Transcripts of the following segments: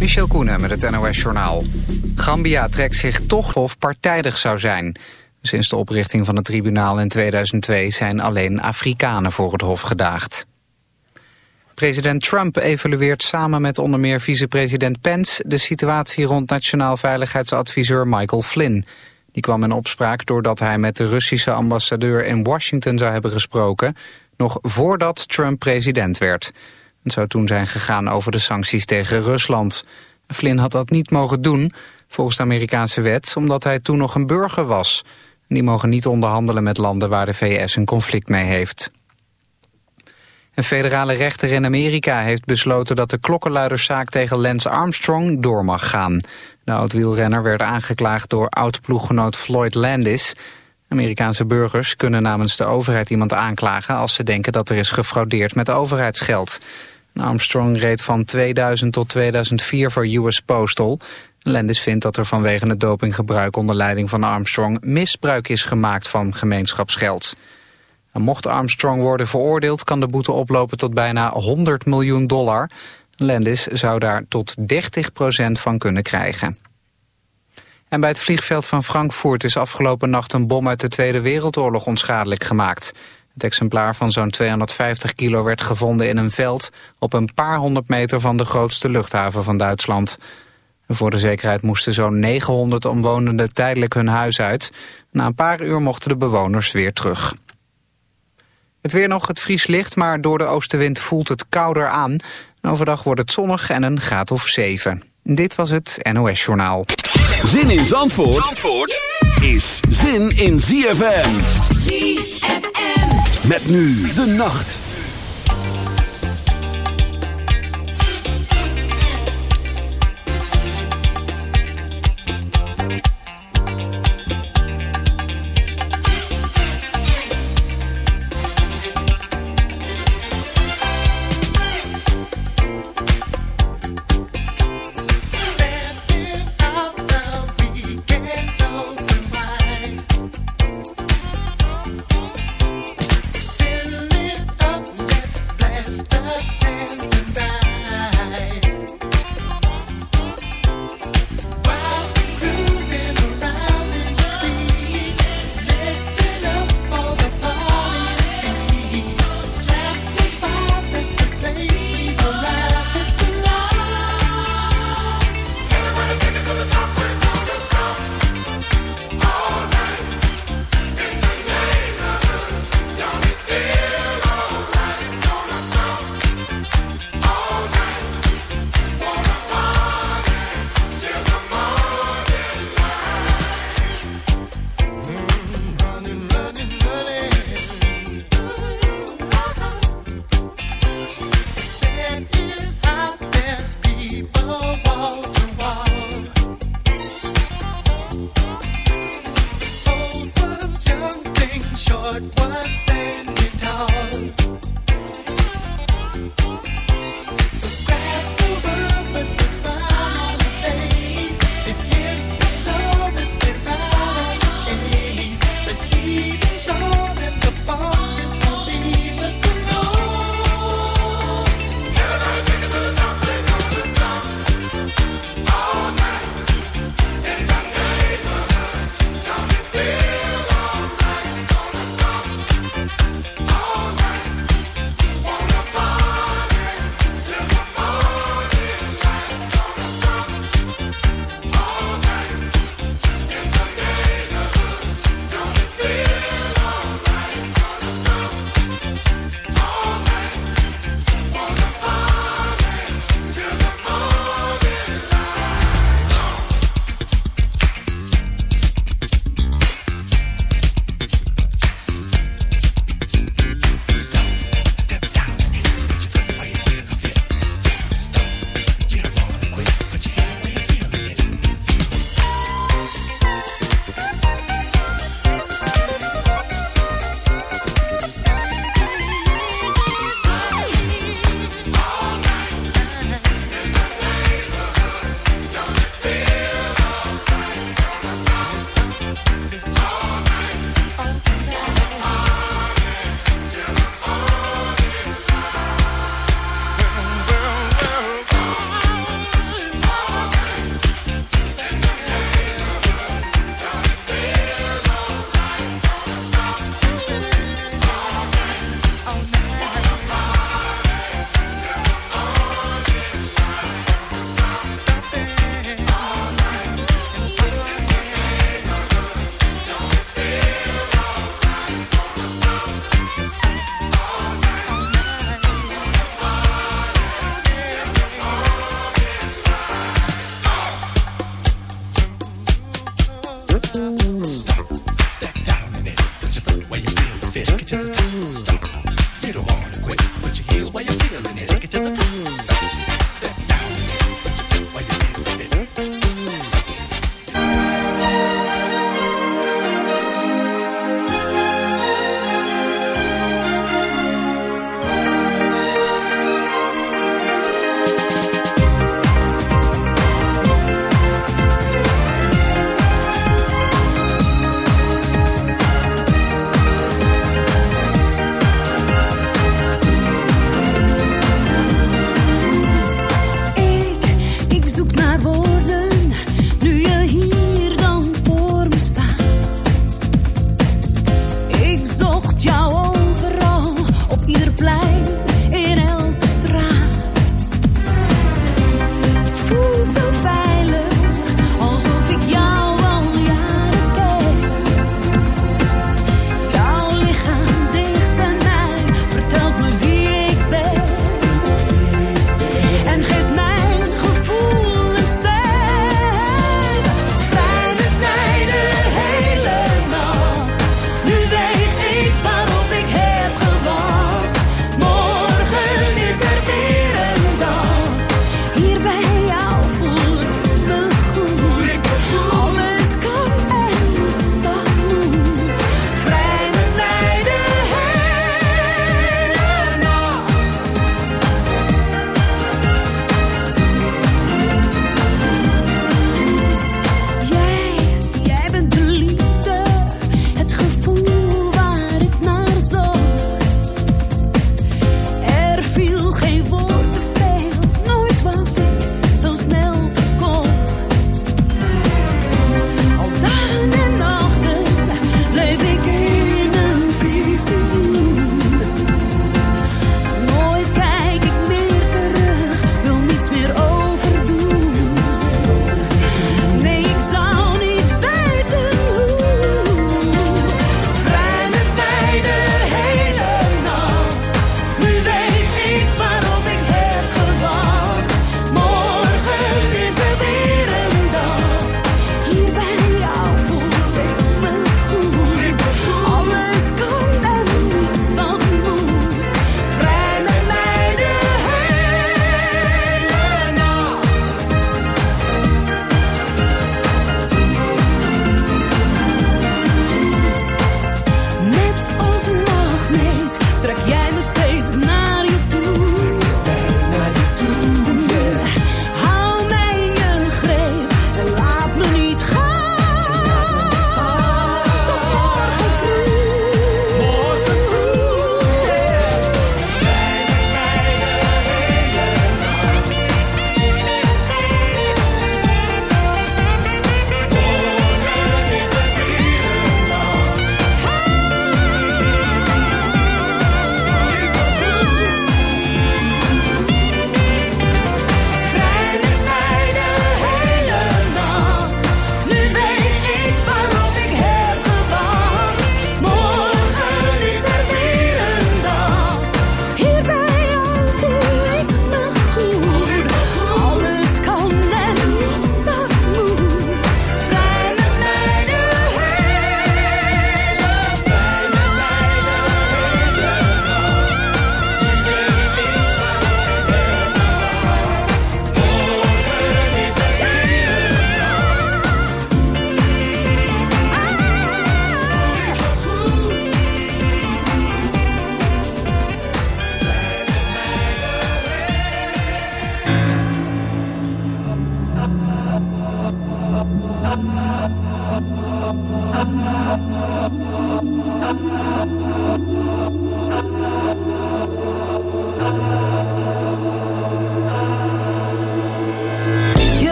Michel Koenen met het NOS-journaal. Gambia trekt zich toch of partijdig zou zijn. Sinds de oprichting van het tribunaal in 2002 zijn alleen Afrikanen voor het hof gedaagd. President Trump evalueert samen met onder meer vicepresident Pence... de situatie rond nationaal veiligheidsadviseur Michael Flynn. Die kwam in opspraak doordat hij met de Russische ambassadeur in Washington zou hebben gesproken... nog voordat Trump president werd... Het zou toen zijn gegaan over de sancties tegen Rusland. Flynn had dat niet mogen doen, volgens de Amerikaanse wet, omdat hij toen nog een burger was. Die mogen niet onderhandelen met landen waar de VS een conflict mee heeft. Een federale rechter in Amerika heeft besloten dat de klokkenluiderszaak tegen Lance Armstrong door mag gaan. De oud-wielrenner werd aangeklaagd door oud-ploeggenoot Floyd Landis. Amerikaanse burgers kunnen namens de overheid iemand aanklagen als ze denken dat er is gefraudeerd met overheidsgeld. Armstrong reed van 2000 tot 2004 voor US Postal. Landis vindt dat er vanwege het dopinggebruik onder leiding van Armstrong misbruik is gemaakt van gemeenschapsgeld. En mocht Armstrong worden veroordeeld kan de boete oplopen tot bijna 100 miljoen dollar. Landis zou daar tot 30% van kunnen krijgen. En bij het vliegveld van Frankfurt is afgelopen nacht een bom uit de Tweede Wereldoorlog onschadelijk gemaakt. Het exemplaar van zo'n 250 kilo werd gevonden in een veld op een paar honderd meter van de grootste luchthaven van Duitsland. voor de zekerheid moesten zo'n 900 omwonenden tijdelijk hun huis uit. Na een paar uur mochten de bewoners weer terug. Het weer nog, het vries licht, maar door de oostenwind voelt het kouder aan. overdag wordt het zonnig en een graad of 7. Dit was het NOS Journaal. Zin in Zandvoort, Zandvoort is zin in ZFM. ZFM. Met nu de nacht.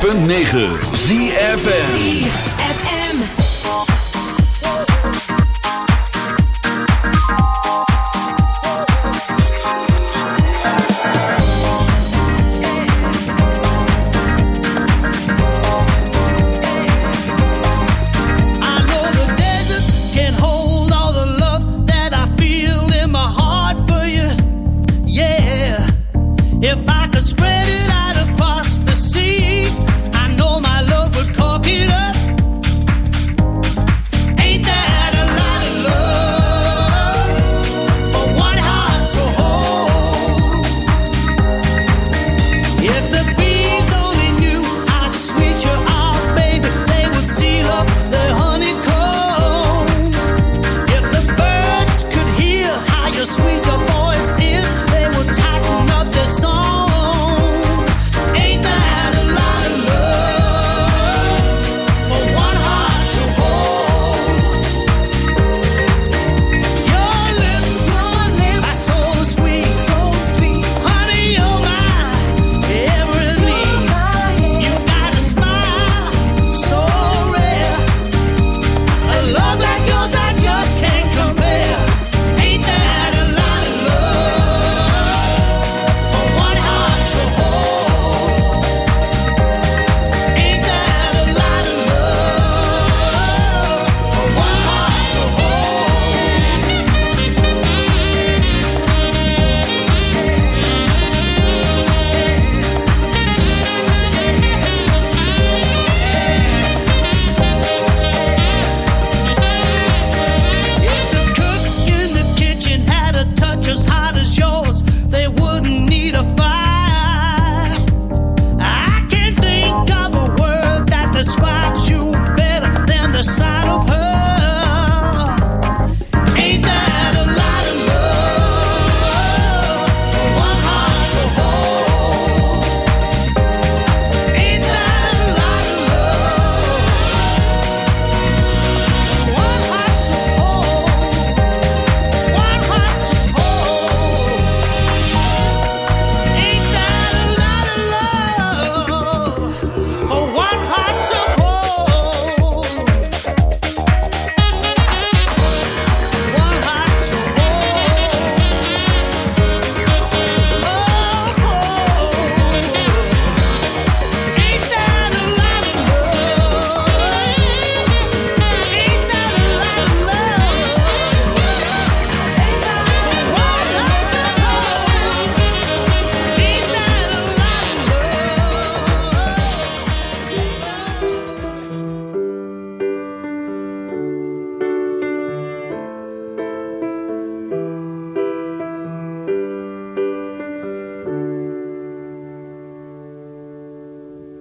106.9 ZFN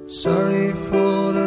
Sorry for the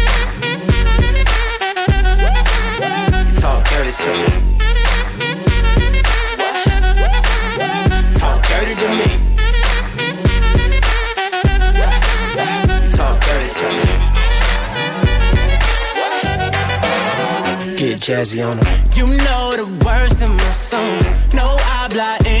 Dirty to me. Talk dirty to me. Talk dirty to me. Get jazzy on them. You know the words in my songs. No habla English.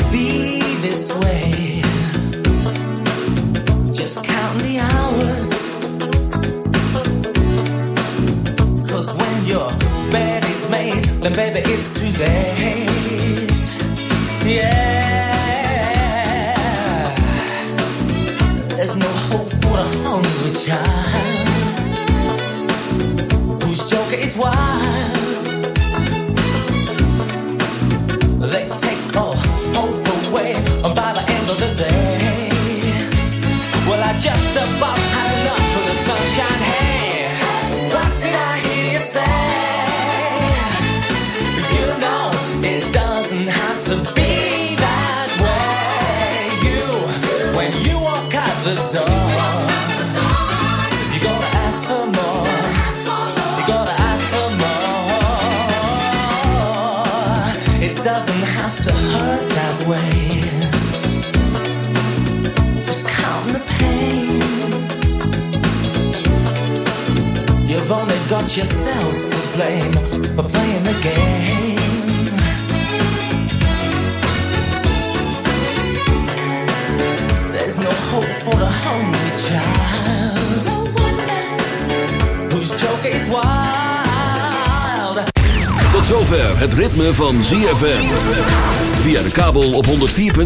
Van